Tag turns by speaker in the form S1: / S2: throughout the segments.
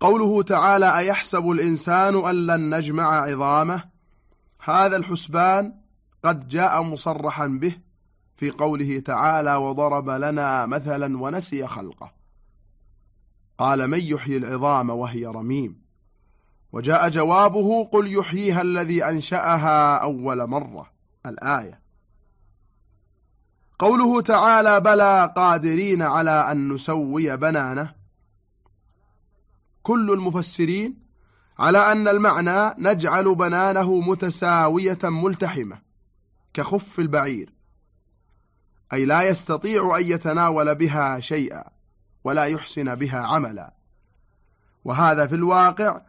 S1: قوله تعالى أيحسب الإنسان أن لن نجمع عظامه؟ هذا الحسبان قد جاء مصرحا به في قوله تعالى وضرب لنا مثلا ونسي خلقه. قال من يحيي العظام وهي رميم. وجاء جوابه قل يحييها الذي أنشأها أول مرة الآية. قوله تعالى بلى قادرين على أن نسوي بنانه؟ كل المفسرين على أن المعنى نجعل بنانه متساوية ملتحمة كخف البعير أي لا يستطيع أن يتناول بها شيئا ولا يحسن بها عملا. وهذا في الواقع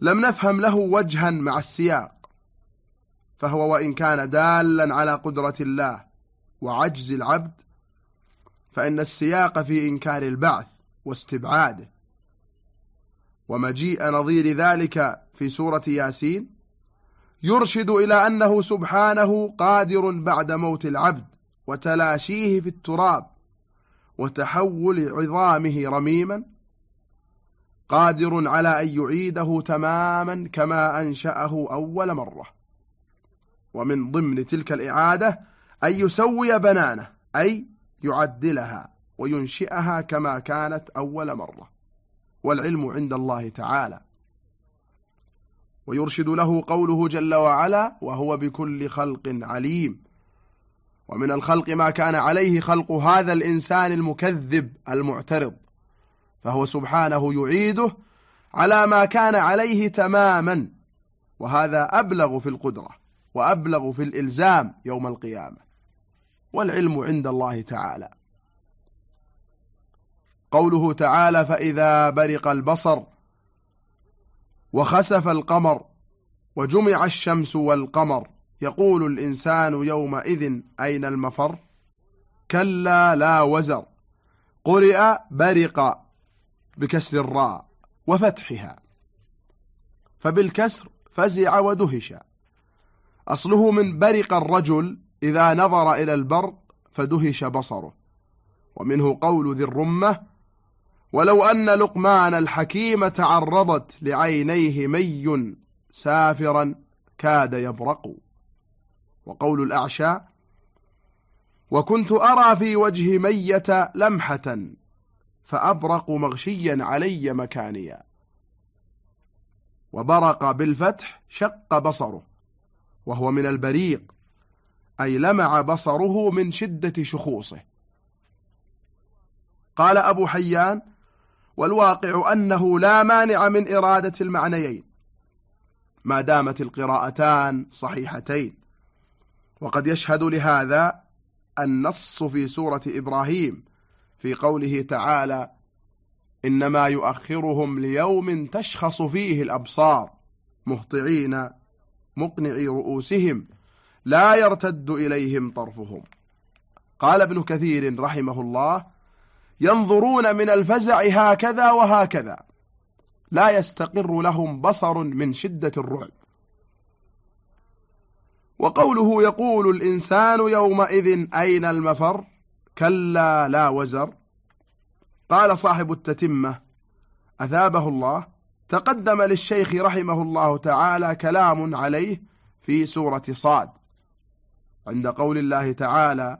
S1: لم نفهم له وجها مع السياق فهو وإن كان دالا على قدرة الله وعجز العبد فإن السياق في إنكار البعث واستبعاده. ومجيء نظير ذلك في سورة ياسين يرشد إلى أنه سبحانه قادر بعد موت العبد وتلاشيه في التراب وتحول عظامه رميما قادر على أن يعيده تماما كما أنشأه أول مرة. ومن ضمن تلك الإعادة أن يسوي بنانه أي يعدلها وينشئها كما كانت أول مرة. والعلم عند الله تعالى. ويرشد له قوله جل وعلا وهو بكل خلق عليم ومن الخلق ما كان عليه خلق هذا الإنسان المكذب المعترض. فهو سبحانه يعيده على ما كان عليه تماما. وهذا أبلغ في القدرة وأبلغ في الإلزام يوم القيامة. والعلم عند الله تعالى. قوله تعالى فإذا برق البصر وخسف القمر وجمع الشمس والقمر يقول الإنسان يومئذ أين المفر؟ كلا لا وزر. قرئ برق بكسر الراء وفتحها. فبالكسر فزع ودهش. أصله من برق الرجل إذا نظر إلى البر فدهش بصره. ومنه قول ذي الرمة ولو أن لقمان الحكيم تعرضت لعينيه مي سافرا كاد يبرق. وقول الأعشى وكنت أرى في وجه مية لمحة فأبرق مغشيا علي مكانيا. وبرق بالفتح شق بصره وهو من البريق أي لمع بصره من شدة شخوصه. قال أبو حيان والواقع أنه لا مانع من إرادة المعنيين ما دامت القراءتان صحيحتين. وقد يشهد لهذا النص في سورة إبراهيم في قوله تعالى إنما يؤخرهم ليوم تشخص فيه الأبصار مهطعين مقنعي رؤوسهم لا يرتد إليهم طرفهم. قال ابن كثير رحمه الله ينظرون من الفزع هكذا وهكذا. لا يستقر لهم بصر من شدة الرعب. وقوله يقول الإنسان يومئذ أين المفر؟ كلا لا وزر. قال صاحب التتمة أثابه الله. تقدم للشيخ رحمه الله تعالى كلام عليه في سورة صاد. عند قول الله تعالى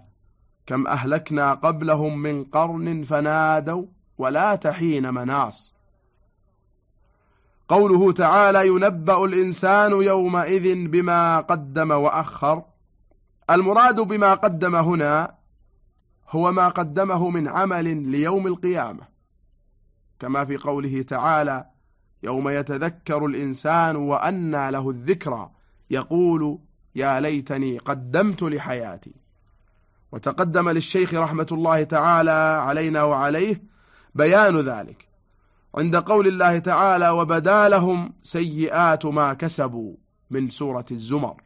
S1: كم أهلكنا قبلهم من قرن فنادوا ولا تحين مناص. قوله تعالى ينبأ الإنسان يومئذ بما قدم وأخر. المراد بما قدم هنا هو ما قدمه من عمل ليوم القيامة. كما في قوله تعالى يوم يتذكر الإنسان وأنى له الذكرى يقول يا ليتني قدمت لحياتي. وتقدم للشيخ رحمة الله تعالى علينا وعليه بيان ذلك عند قول الله تعالى وبدا لهم سيئات ما كسبوا من سورة الزمر.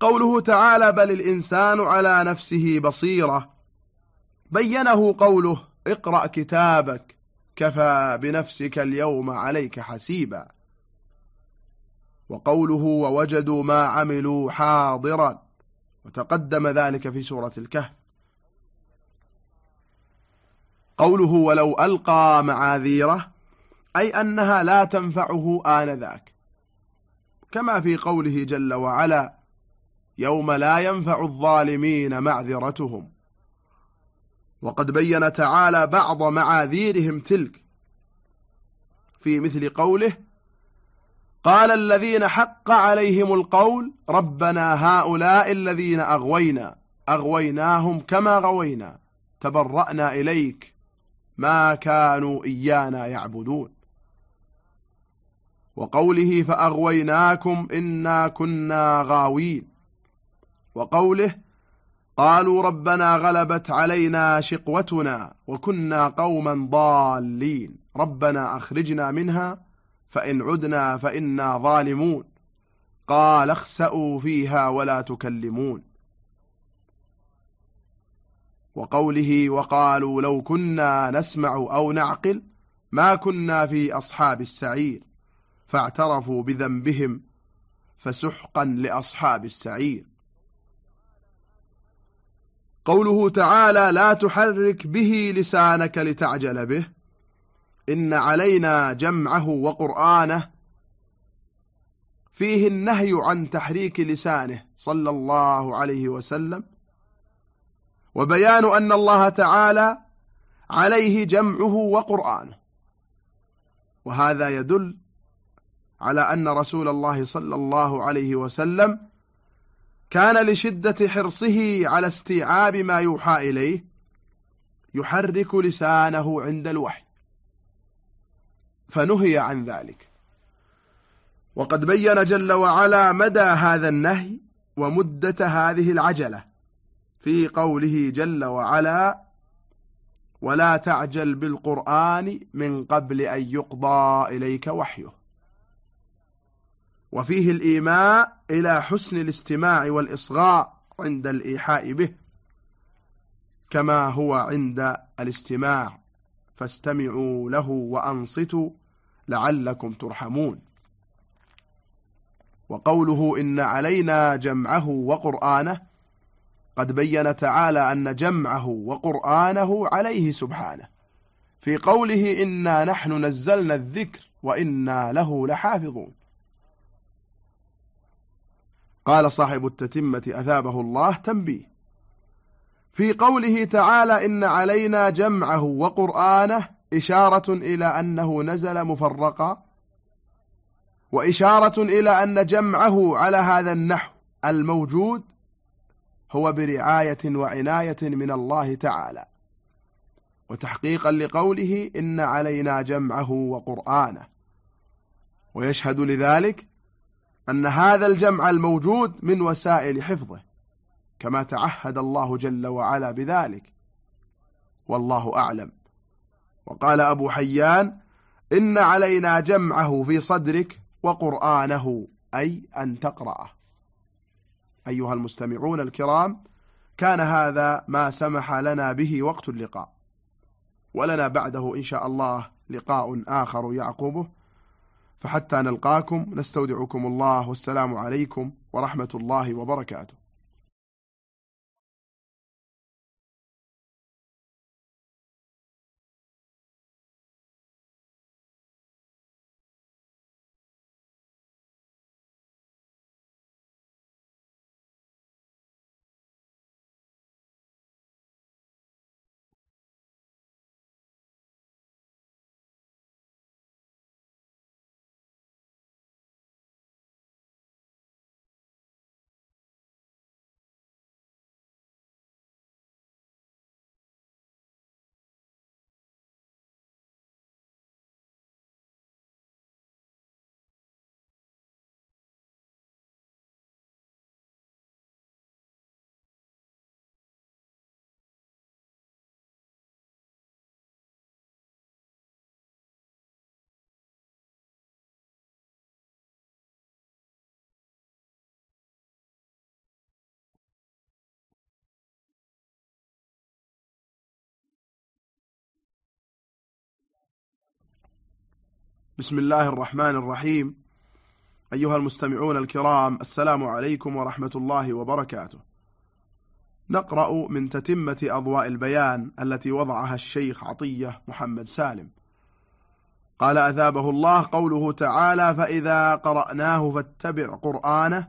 S1: قوله تعالى بل الإنسان على نفسه بصيرة. بينه قوله اقرأ كتابك كفى بنفسك اليوم عليك حسيبا. وقوله ووجدوا ما عملوا حاضرا. وتقدم ذلك في سورة الكهف. قوله ولو ألقى معاذيره أي أنها لا تنفعه آنذاك. كما في قوله جل وعلا يوم لا ينفع الظالمين معذرتهم. وقد بين تعالى بعض معاذيرهم تلك. في مثل قوله قال الذين حق عليهم القول ربنا هؤلاء الذين أغوينا أغويناهم كما غوينا تبرأنا إليك ما كانوا إيانا يعبدون. وقوله فأغويناكم إنا كنا غاوين. وقوله قالوا ربنا غلبت علينا شقوتنا وكنا قوما ضالين. ربنا أخرجنا منها فإن عدنا فإنا ظالمون. قال اخسأوا فيها ولا تكلمون. وقوله وقالوا لو كنا نسمع أو نعقل ما كنا في أصحاب السعير فاعترفوا بذنبهم فسحقا لأصحاب السعير. قوله تعالى لا تحرك به لسانك لتعجل به إن علينا جمعه وقرآنه فيه النهي عن تحريك لسانه صلى الله عليه وسلم وبيان أن الله تعالى عليه جمعه وقرآنه. وهذا يدل على أن رسول الله صلى الله عليه وسلم كان لشدة حرصه على استيعاب ما يوحى إليه يحرك لسانه عند الوحي. فنهي عن ذلك. وقد بين جل وعلا مدى هذا النهي ومدة هذه العجلة في قوله جل وعلا ولا تعجل بالقرآن من قبل أن يقضى إليك وحيه. وفيه الإيماء إلى حسن الاستماع والإصغاء عند الإيحاء به كما هو عند الاستماع. فاستمعوا له وأنصتوا لعلكم ترحمون. وقوله إن علينا جمعه وقرآنه قد بين تعالى أن جمعه وقرآنه عليه سبحانه. في قوله إنا نحن نزلنا الذكر وإنا له لحافظون. قال صاحب التتمة أثابه الله تنبيه. في قوله تعالى إن علينا جمعه وقرآنه إشارة إلى أنه نزل مفرقا وإشارة إلى أن جمعه على هذا النحو الموجود هو برعاية وعناية من الله تعالى وتحقيقا لقوله إن علينا جمعه وقرآنه. ويشهد لذلك أن هذا الجمع الموجود من وسائل حفظه كما تعهد الله جل وعلا بذلك. والله أعلم. وقال أبو حيان إن علينا جمعه في صدرك وقرآنه أي أن تقرأه. أيها المستمعون الكرام كان هذا ما سمح لنا به وقت اللقاء. ولنا بعده إن شاء الله لقاء آخر يعقوبه. فحتى نلقاكم نستودعكم الله والسلام عليكم ورحمة الله وبركاته. بسم الله الرحمن الرحيم. أيها المستمعون الكرام السلام عليكم ورحمة الله وبركاته. نقرأ من تتمة أضواء البيان التي وضعها الشيخ عطية محمد سالم. قال أثابه الله قوله تعالى فإذا قرأناه فاتبع قرآنه.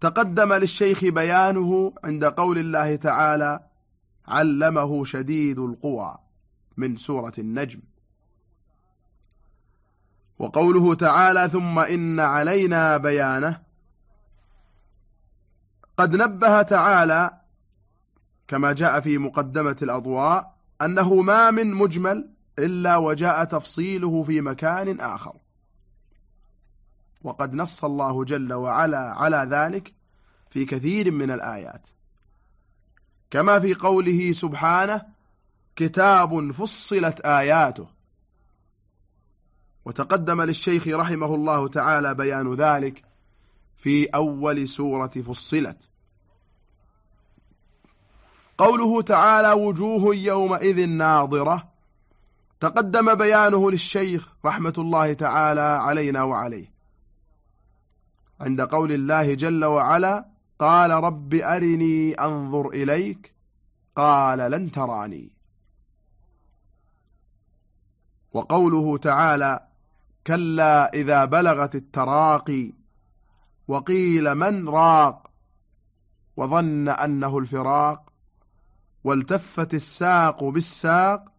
S1: تقدم للشيخ بيانه عند قول الله تعالى علمه شديد القوى من سورة النجم. وقوله تعالى ثم إن علينا بيانه. قد نبه تعالى كما جاء في مقدمة الأضواء أنه ما من مجمل إلا وجاء تفصيله في مكان آخر. وقد نص الله جل وعلا على ذلك في كثير من الآيات. كما في قوله سبحانه كتاب فصلت آياته. وتقدم للشيخ رحمه الله تعالى بيان ذلك في أول سورة فصلت. قوله تعالى وجوه يومئذ ناظرة تقدم بيانه للشيخ رحمة الله تعالى علينا وعليه. عند قول الله جل وعلا قال رب أرني أنظر إليك قال لن تراني وقوله تعالى كلا إذا بلغت التراقي وقيل من راق وظن أنه الفراق والتفت الساق بالساق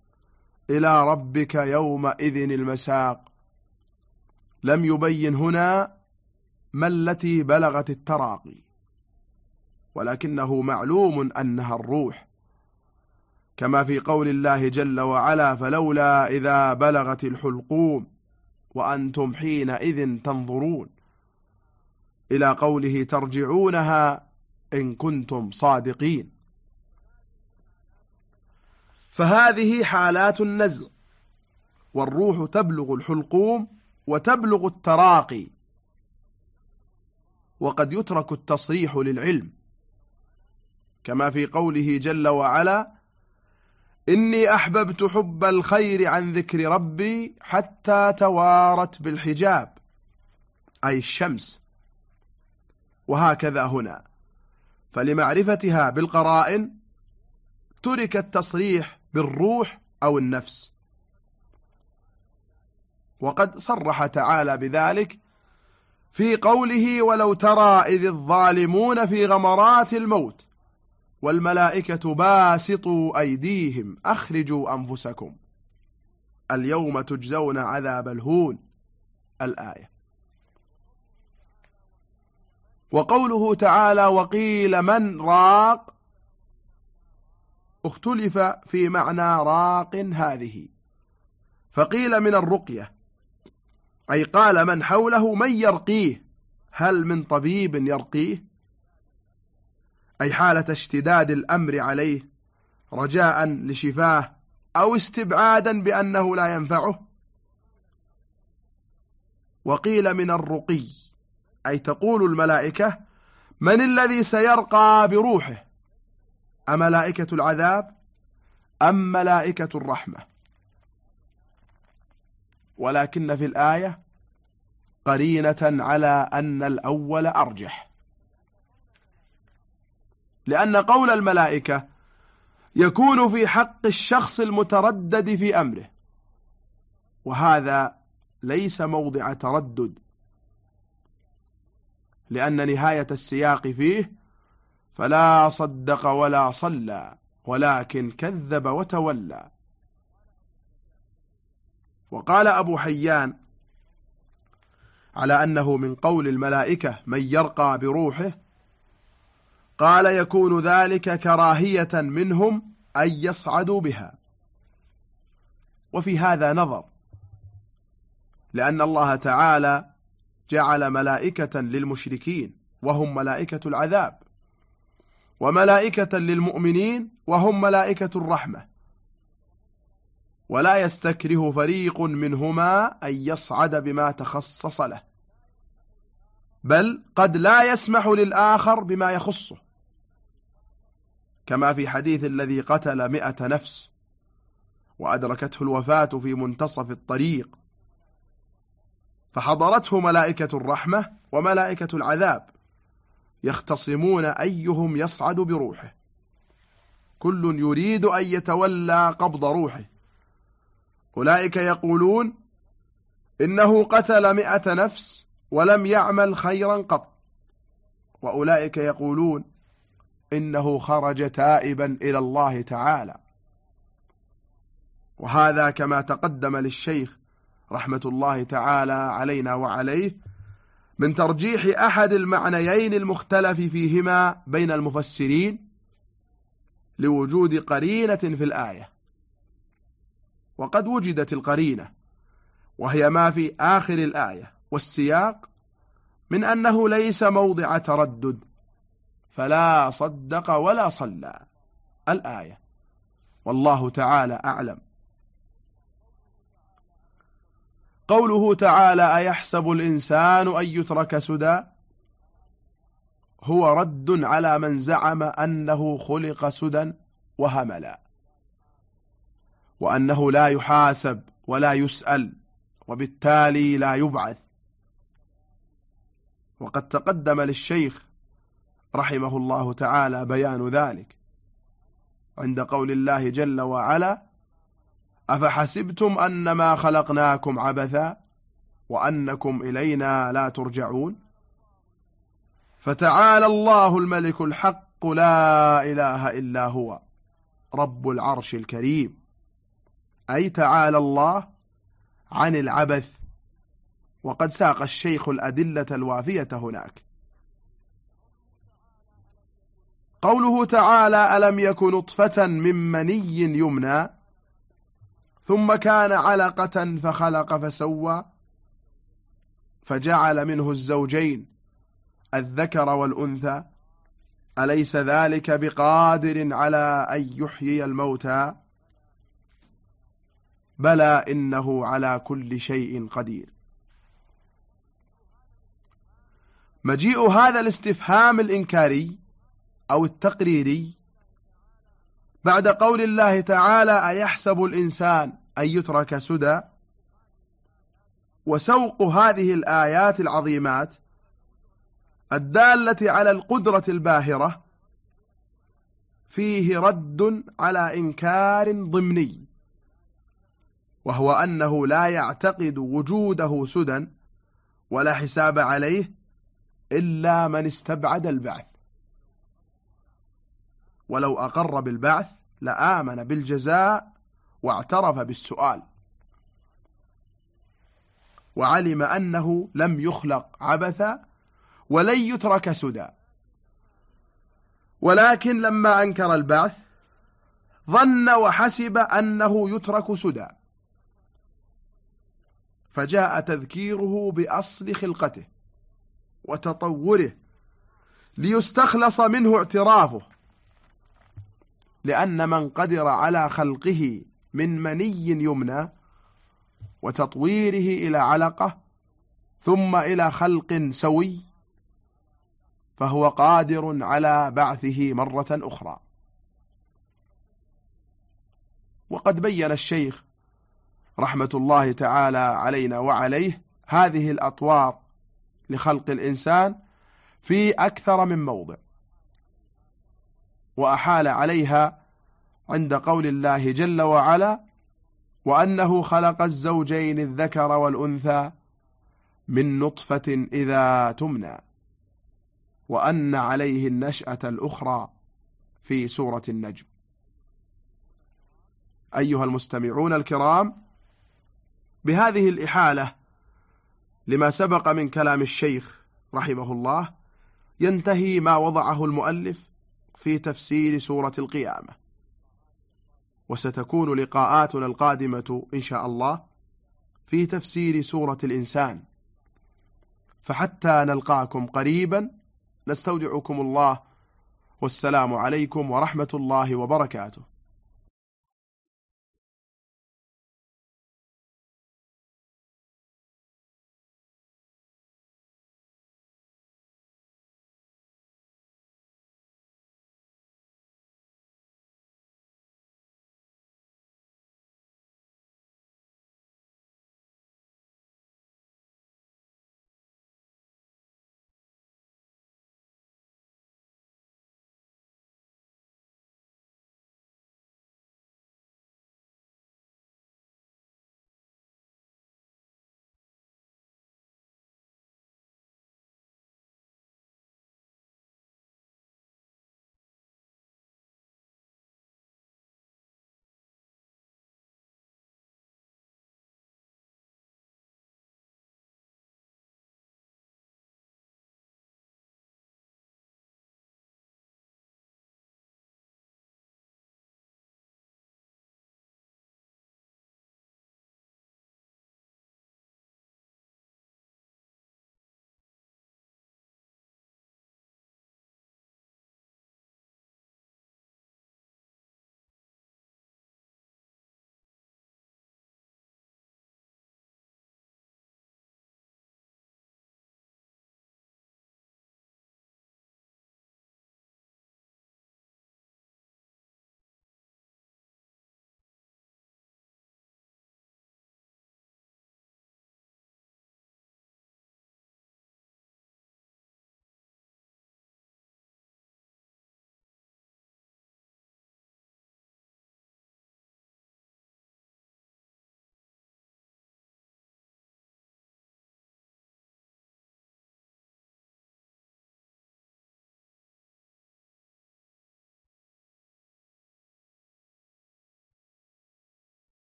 S1: إلى ربك يومئذ المساق. لم يبين هنا ما التي بلغت التراقي ولكنه معلوم أنها الروح. كما في قول الله جل وعلا فلولا إذا بلغت الحلقوم وأنتم حينئذ تنظرون. إلى قوله ترجعونها إن كنتم صادقين. فهذه حالات النزل والروح تبلغ الحلقوم وتبلغ التراقي. وقد يترك التصريح للعلم. كما في قوله جل وعلا إني أحببت حب الخير عن ذكر ربي حتى توارت بالحجاب أي الشمس. وهكذا هنا. فلمعرفتها بالقرائن ترك التصريح بالروح أو النفس. وقد صرح تعالى بذلك في قوله ولو ترى إذ الظالمون في غمرات الموت والملائكة باسطوا أيديهم أخرجوا أنفسكم. اليوم تجزون عذاب الهون. الآية. وقوله تعالى وقيل من راق؟ اختلف في معنى راق هذه. فقيل من الرقية. أي قال من حوله من يرقيه؟ هل من طبيب يرقيه؟ أي حالة اشتداد الأمر عليه رجاء لشفاه أو استبعادا بأنه لا ينفعه. وقيل من الرقي أي تقول الملائكة من الذي سيرقى بروحه؟ أملائكة العذاب أم ملائكة الرحمة؟ ولكن في الآية قرينة على أن الأول أرجح. لأن قول الملائكة يكون في حق الشخص المتردد في أمره. وهذا ليس موضع تردد لأن نهاية السياق فيه فلا صدق ولا صلى ولكن كذب وتولى. وقال أبو حيان على أنه من قول الملائكة من يرقى بروحه قال يكون ذلك كراهية منهم أن يصعدوا بها. وفي هذا نظر لأن الله تعالى جعل ملائكة للمشركين وهم ملائكة العذاب وملائكة للمؤمنين وهم ملائكة الرحمة. ولا يستكره فريق منهما أن يصعد بما تخصص له بل قد لا يسمح للآخر بما يخصه. كما في حديث الذي قتل مئة نفس وأدركته الوفاة في منتصف الطريق. فحضرته ملائكة الرحمة وملائكة العذاب يختصمون أيهم يصعد بروحه. كل يريد أن يتولى قبض روحه. أولئك يقولون إنه قتل مئة نفس ولم يعمل خيرا قط. وأولئك يقولون إنه خرج تائبا إلى الله تعالى. وهذا كما تقدم للشيخ رحمة الله تعالى علينا وعليه من ترجيح أحد المعنيين المختلف فيهما بين المفسرين لوجود قرينة في الآية. وقد وجدت القرينة وهي ما في آخر الآية والسياق من أنه ليس موضع تردد فلا صدق ولا صلى. الآية. والله تعالى أعلم. قوله تعالى أيحسب الإنسان أن يترك سدى؟ هو رد على من زعم أنه خلق سدى وهملا. وأنه لا يحاسب ولا يسأل وبالتالي لا يبعث. وقد تقدم للشيخ رحمه الله تعالى بيان ذلك. عند قول الله جل وعلا أفحسبتم أنما خلقناكم عبثا وأنكم إلينا لا ترجعون؟ فتعالى الله الملك الحق لا إله إلا هو رب العرش الكريم. أي تعالى الله عن العبث وقد ساق الشيخ الأدلة الوافية هناك. قوله تعالى ألم يك نطفة من مني يمنى ثم كان علقة فخلق فسوى فجعل منه الزوجين الذكر والأنثى أليس ذلك بقادر على أن يحيي الموتى بلى إنه على كل شيء قدير مجيء هذا الاستفهام الإنكاري أو التقريري بعد قول الله تعالى أيحسب الإنسان أن يترك سدى؟ وسوق هذه الآيات العظيمات الدالة على القدرة الباهرة فيه رد على إنكار ضمني وهو أنه لا يعتقد وجوده سدى ولا حساب عليه إلا من استبعد البعث. ولو أقر بالبعث لآمن بالجزاء واعترف بالسؤال. وعلم أنه لم يخلق عبثا ولن يترك سدى. ولكن لما أنكر البعث ظن وحسب أنه يترك سدى. فجاء تذكيره بأصل خلقته وتطوره ليستخلص منه اعترافه. لأن من قدر على خلقه من مني يمنى وتطويره إلى علقة ثم إلى خلق سوي فهو قادر على بعثه مرة أخرى. وقد بين الشيخ رحمة الله تعالى علينا وعليه هذه الأطوار لخلق الإنسان في أكثر من موضع. وأحال عليها عند قول الله جل وعلا وأنه خلق الزوجين الذكر والأنثى من نطفة إذا تمنى وأن عليه النشأة الأخرى في سورة النجم. أيها المستمعون الكرام بهذه الإحالة لما سبق من كلام الشيخ رحمه الله ينتهي ما وضعه المؤلف في تفسير سورة القيامة. وستكون لقاءاتنا القادمة إن شاء الله في تفسير سورة الإنسان. فحتى نلقاكم قريبا نستودعكم الله. والسلام عليكم ورحمة الله وبركاته.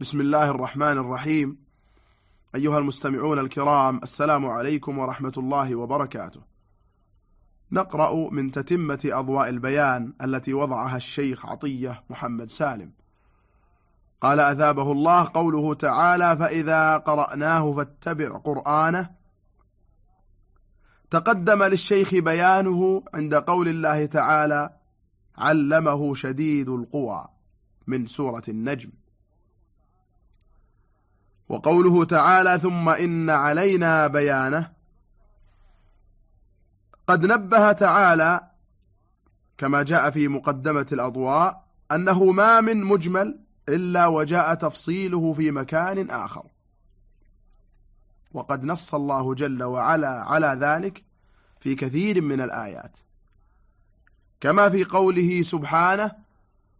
S1: بسم الله الرحمن الرحيم. أيها المستمعون الكرام السلام عليكم ورحمة الله وبركاته. نقرأ من تتمة أضواء البيان التي وضعها الشيخ عطية محمد سالم. قال أثابه الله قوله تعالى فإذا قرأناه فاتبع قرآنه. تقدم للشيخ بيانه عند قول الله تعالى علمه شديد القوى من سورة النجم. وقوله تعالى ثم إن علينا بيانه. قد نبه تعالى كما جاء في مقدمة الأضواء أنه ما من مجمل إلا وجاء تفصيله في مكان آخر. وقد نص الله جل وعلا على ذلك في كثير من الآيات. كما في قوله سبحانه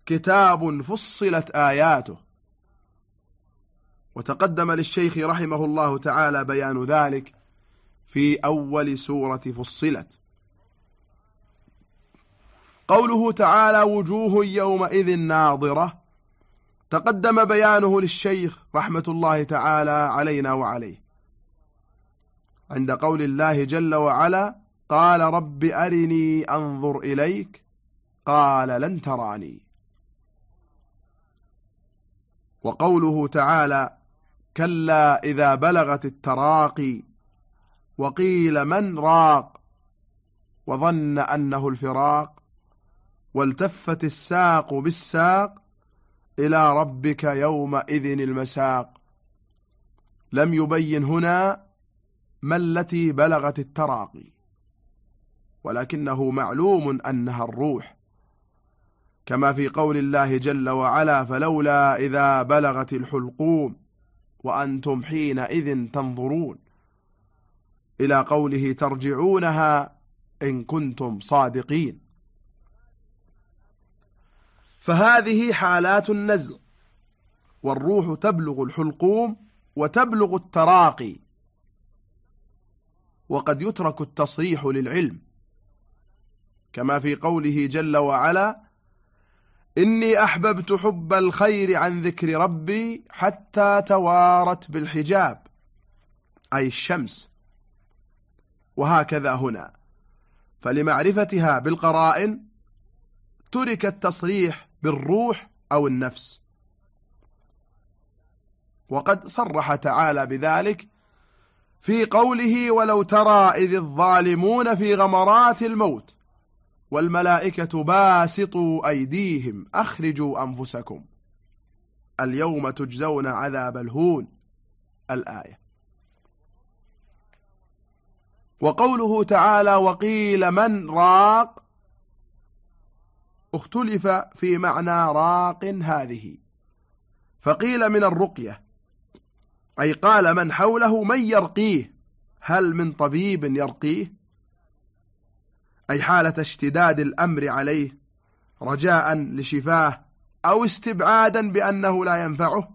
S1: كتاب فصلت آياته. وتقدم للشيخ رحمه الله تعالى بيان ذلك في أول سورة فصلت. قوله تعالى وجوه يومئذ ناظرة تقدم بيانه للشيخ رحمة الله تعالى علينا وعليه. عند قول الله جل وعلا قال رب أرني أنظر إليك قال لن تراني وقوله تعالى كلا إذا بلغت التراقي وقيل من راق وظن أنه الفراق والتفت الساق بالساق إلى ربك يومئذ المساق. لم يبين هنا ما التي بلغت التراقي ولكنه معلوم أنها الروح. كما في قول الله جل وعلا فلولا إذا بلغت الحلقوم وأنتم حينئذ تنظرون. إلى قوله ترجعونها إن كنتم صادقين. فهذه حالات النزل والروح تبلغ الحلقوم وتبلغ التراقي. وقد يترك التصريح للعلم. كما في قوله جل وعلا إني أحببت حب الخير عن ذكر ربي حتى توارت بالحجاب أي الشمس. وهكذا هنا. فلمعرفتها بالقرائن ترك التصريح بالروح أو النفس. وقد صرح تعالى بذلك في قوله ولو ترى إذ الظالمون في غمرات الموت والملائكة باسطوا أيديهم أخرجوا أنفسكم. اليوم تجزون عذاب الهون. الآية. وقوله تعالى وقيل من راق؟ اختلف في معنى راق هذه. فقيل من الرقية. أي قال من حوله من يرقيه؟ هل من طبيب يرقيه؟ أي حالة اشتداد الأمر عليه رجاء لشفاه أو استبعادا بأنه لا ينفعه.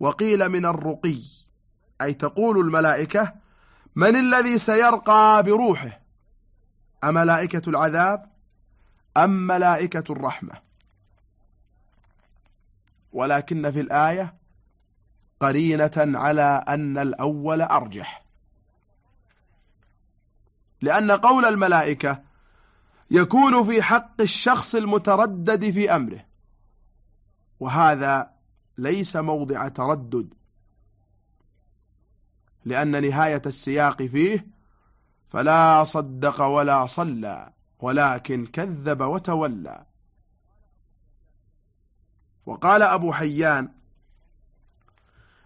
S1: وقيل من الرقي أي تقول الملائكة من الذي سيرقى بروحه؟ أملائكة العذاب أم ملائكة الرحمة؟ ولكن في الآية قرينة على أن الأول أرجح. لأن قول الملائكة يكون في حق الشخص المتردد في أمره. وهذا ليس موضع تردد لأن نهاية السياق فيه فلا صدق ولا صلى ولكن كذب وتولى. وقال أبو حيان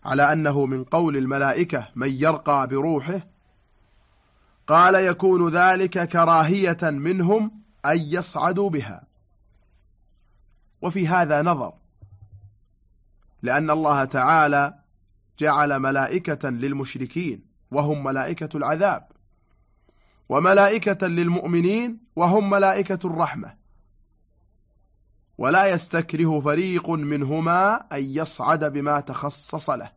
S1: على أنه من قول الملائكة من يرقى بروحه قال يكون ذلك كراهية منهم أن يصعدوا بها. وفي هذا نظر لأن الله تعالى جعل ملائكة للمشركين وهم ملائكة العذاب وملائكة للمؤمنين وهم ملائكة الرحمة. ولا يستكره فريق منهما أن يصعد بما تخصص له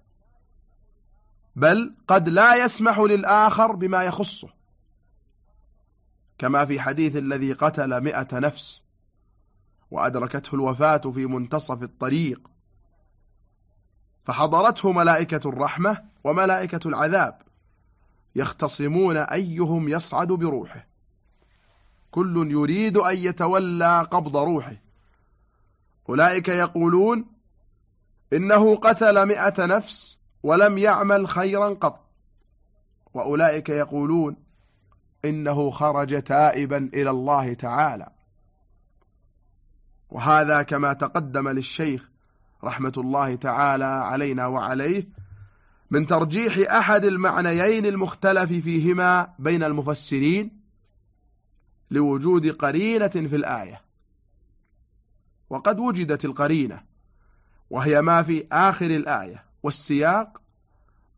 S1: بل قد لا يسمح للآخر بما يخصه. كما في حديث الذي قتل مئة نفس وأدركته الوفاة في منتصف الطريق. فحضرته ملائكة الرحمة وملائكة العذاب يختصمون أيهم يصعد بروحه. كل يريد أن يتولى قبض روحه. أولئك يقولون إنه قتل مئة نفس ولم يعمل خيرا قط. وأولئك يقولون إنه خرج تائبا إلى الله تعالى. وهذا كما تقدم للشيخ رحمة الله تعالى علينا وعليه من ترجيح أحد المعنيين المختلف فيهما بين المفسرين لوجود قرينة في الآية. وقد وجدت القرينة وهي ما في آخر الآية والسياق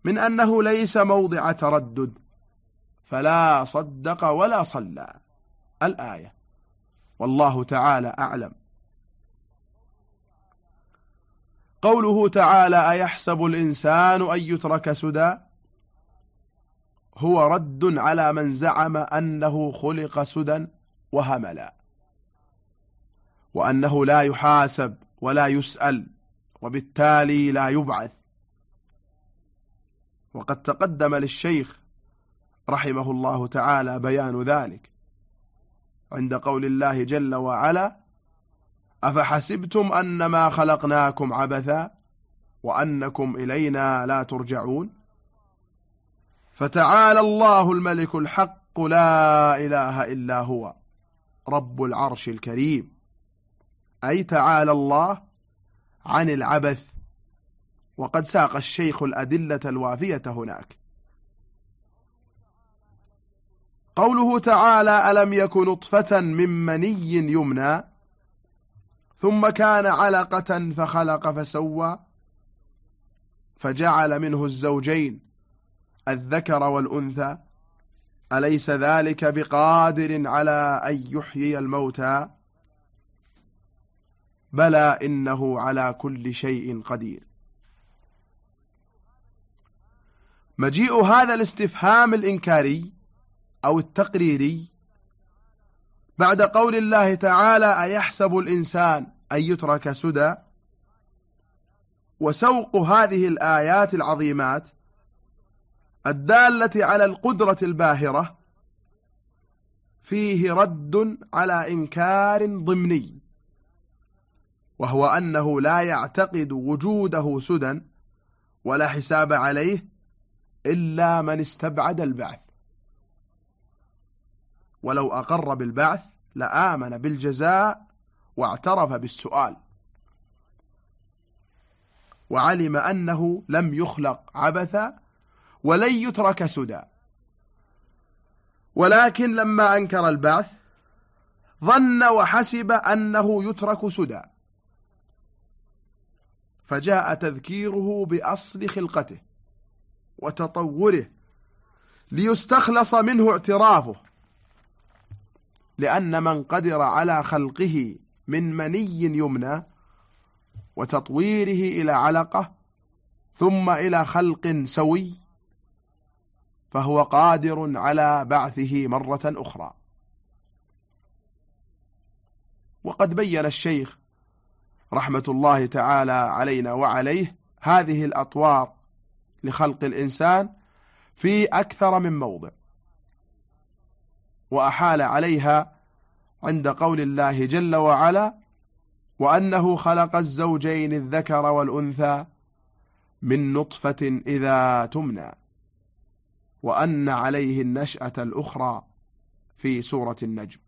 S1: من أنه ليس موضع تردد فلا صدق ولا صلى. الآية. والله تعالى أعلم. قوله تعالى أيحسب الإنسان أن يترك سدى؟ هو رد على من زعم أنه خلق سدى وهملا. وأنه لا يحاسب ولا يسأل وبالتالي لا يبعث. وقد تقدم للشيخ رحمه الله تعالى بيان ذلك. عند قول الله جل وعلا أفحسبتم أنما خلقناكم عبثا وأنكم إلينا لا ترجعون؟ فتعالى الله الملك الحق لا إله إلا هو رب العرش الكريم. أي تعالى الله عن العبث وقد ساق الشيخ الأدلة الوافية هناك. قوله تعالى ألم يكن نطفة من مني يمنى ثم كان علقة فخلق فسوى فجعل منه الزوجين الذكر والأنثى أليس ذلك بقادر على أن يحيي الموتى بلى إنه على كل شيء قدير مجيء هذا الاستفهام الإنكاري أو التقريري بعد قول الله تعالى أيحسب الإنسان أن يترك سدى؟ وسوق هذه الآيات العظيمات الدالة على القدرة الباهرة فيه رد على إنكار ضمني وهو أنه لا يعتقد وجوده سدى ولا حساب عليه إلا من استبعد البعث. ولو أقر بالبعث لآمن بالجزاء واعترف بالسؤال. وعلم أنه لم يخلق عبثا ولن يترك سدى. ولكن لما أنكر البعث ظن وحسب أنه يترك سدى. فجاء تذكيره بأصل خلقته وتطوره ليستخلص منه اعترافه. لأن من قدر على خلقه من مني يمنى وتطويره إلى علقة ثم إلى خلق سوي فهو قادر على بعثه مرة أخرى. وقد بين الشيخ رحمة الله تعالى علينا وعليه هذه الأطوار لخلق الإنسان في أكثر من موضع. وأحال عليها عند قول الله جل وعلا وأنه خلق الزوجين الذكر والأنثى من نطفة إذا تمنى وأن عليه النشأة الأخرى في سورة النجم.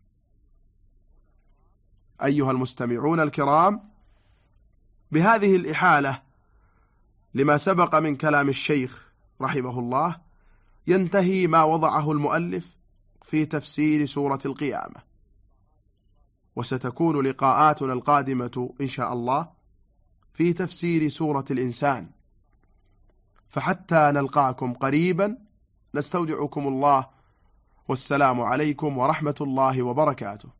S1: أيها المستمعون الكرام بهذه الإحالة لما سبق من كلام الشيخ رحمه الله ينتهي ما وضعه المؤلف في تفسير سورة القيامة. وستكون لقاءاتنا القادمة إن شاء الله في تفسير سورة الإنسان. فحتى نلقاكم قريبا نستودعكم الله. والسلام عليكم ورحمة الله وبركاته.